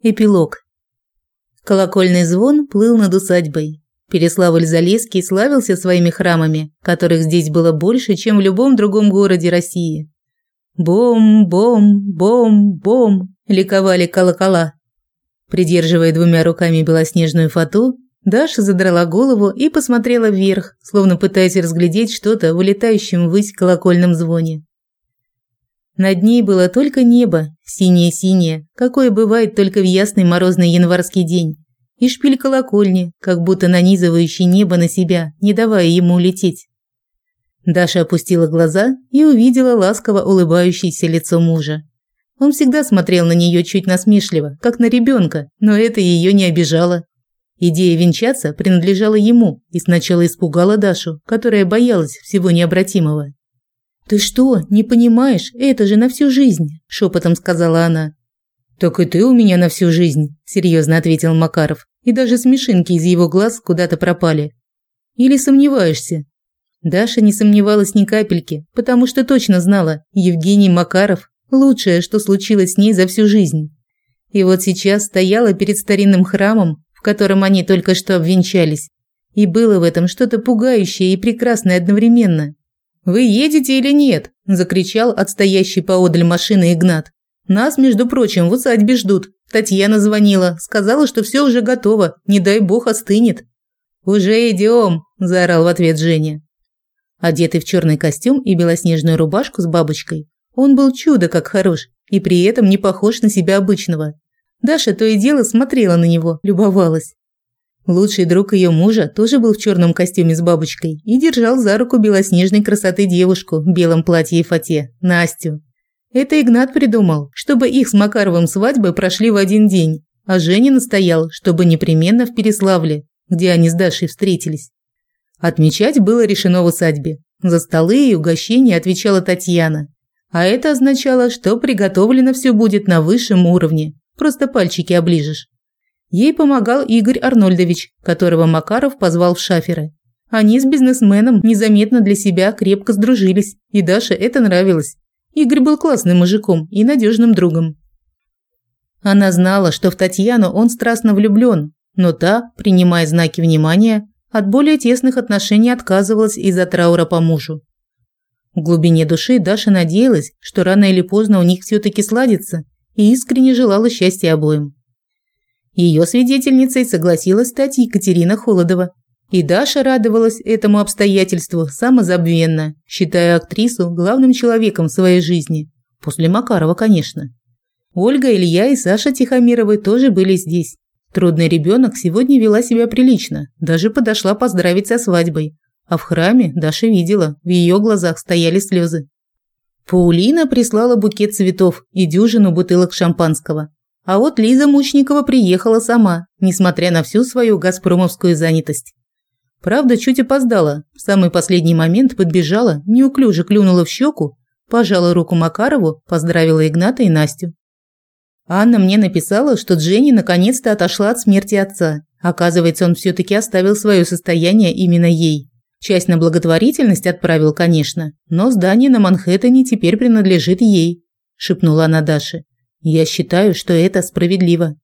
Эпилог. Колокольный звон плыл над усадьбой. Переславль-Залесский славился своими храмами, которых здесь было больше, чем в любом другом городе России. Бом-бом-бом-бом ликовали колокола. Придерживая двумя руками белоснежную фату, Даша задрала голову и посмотрела вверх, словно пытаясь разглядеть что-то в улетающем ввысь колокольном звоне. Над ней было только небо, синее-синее, какое бывает только в ясный морозный январский день, и шпиль колокольни, как будто нанизывающий небо на себя, не давая ему улететь. Даша опустила глаза и увидела ласково улыбающееся лицо мужа. Он всегда смотрел на нее чуть насмешливо, как на ребенка, но это ее не обижало. Идея венчаться принадлежала ему и сначала испугала Дашу, которая боялась всего необратимого. «Ты что, не понимаешь? Это же на всю жизнь!» – шепотом сказала она. «Так и ты у меня на всю жизнь», – серьезно ответил Макаров. И даже смешинки из его глаз куда-то пропали. «Или сомневаешься?» Даша не сомневалась ни капельки, потому что точно знала, Евгений Макаров – лучшее, что случилось с ней за всю жизнь. И вот сейчас стояла перед старинным храмом, в котором они только что обвенчались. И было в этом что-то пугающее и прекрасное одновременно. «Вы едете или нет?» – закричал отстоящий поодаль машины Игнат. «Нас, между прочим, в усадьбе ждут. Татьяна звонила, сказала, что все уже готово, не дай бог остынет». «Уже идем!» – заорал в ответ Женя. Одетый в черный костюм и белоснежную рубашку с бабочкой, он был чудо как хорош и при этом не похож на себя обычного. Даша то и дело смотрела на него, любовалась. Лучший друг ее мужа тоже был в черном костюме с бабочкой и держал за руку белоснежной красоты девушку в белом платье и фате, Настю. Это Игнат придумал, чтобы их с Макаровым свадьбы прошли в один день, а Женя настоял, чтобы непременно в Переславле, где они с Дашей встретились. Отмечать было решено в усадьбе. За столы и угощения отвечала Татьяна. А это означало, что приготовлено все будет на высшем уровне. Просто пальчики оближешь. Ей помогал Игорь Арнольдович, которого Макаров позвал в шаферы. Они с бизнесменом незаметно для себя крепко сдружились, и Даше это нравилось. Игорь был классным мужиком и надежным другом. Она знала, что в Татьяну он страстно влюблен, но та, принимая знаки внимания, от более тесных отношений отказывалась из-за траура по мужу. В глубине души Даша надеялась, что рано или поздно у них все-таки сладится, и искренне желала счастья обоим. Ее свидетельницей согласилась стать Екатерина Холодова. И Даша радовалась этому обстоятельству самозабвенно, считая актрису главным человеком в своей жизни. После Макарова, конечно. Ольга, Илья и Саша Тихомировы тоже были здесь. Трудный ребенок сегодня вела себя прилично, даже подошла поздравить со свадьбой. А в храме Даша видела, в ее глазах стояли слезы. Паулина прислала букет цветов и дюжину бутылок шампанского. А вот Лиза Мучникова приехала сама, несмотря на всю свою газпромовскую занятость. Правда, чуть опоздала. В самый последний момент подбежала, неуклюже клюнула в щеку, пожала руку Макарову, поздравила Игната и Настю. Анна мне написала, что Дженни наконец-то отошла от смерти отца. Оказывается, он все-таки оставил свое состояние именно ей. Часть на благотворительность отправил, конечно, но здание на Манхэттене теперь принадлежит ей, шепнула она Даше. Я считаю, что это справедливо.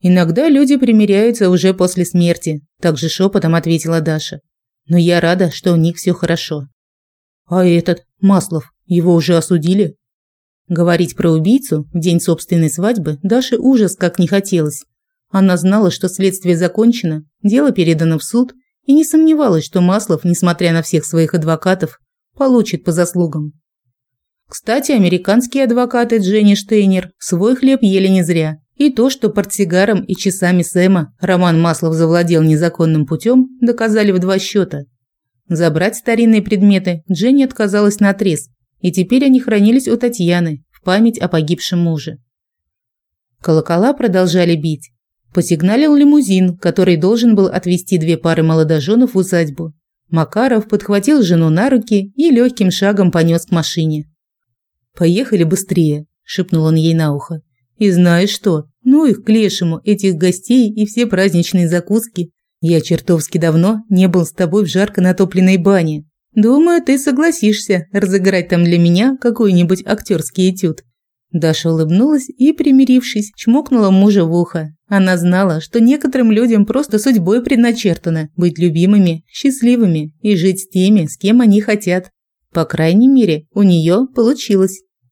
Иногда люди примиряются уже после смерти, также шепотом ответила Даша. Но я рада, что у них все хорошо. А этот Маслов, его уже осудили? Говорить про убийцу в день собственной свадьбы Даше ужас как не хотелось. Она знала, что следствие закончено, дело передано в суд и не сомневалась, что Маслов, несмотря на всех своих адвокатов, получит по заслугам. Кстати, американские адвокаты Дженни Штейнер свой хлеб ели не зря. И то, что портсигаром и часами Сэма Роман Маслов завладел незаконным путем, доказали в два счета. Забрать старинные предметы Дженни отказалась наотрез, и теперь они хранились у Татьяны в память о погибшем муже. Колокола продолжали бить. Посигналил лимузин, который должен был отвезти две пары молодоженов в усадьбу. Макаров подхватил жену на руки и легким шагом понес к машине. «Поехали быстрее», – шепнул он ей на ухо. «И знаешь что? Ну их к лешему, этих гостей и все праздничные закуски. Я чертовски давно не был с тобой в жарко натопленной бане. Думаю, ты согласишься разыграть там для меня какой-нибудь актерский этюд. Даша улыбнулась и, примирившись, чмокнула мужа в ухо. Она знала, что некоторым людям просто судьбой предначертано быть любимыми, счастливыми и жить с теми, с кем они хотят. По крайней мере, у нее получилось.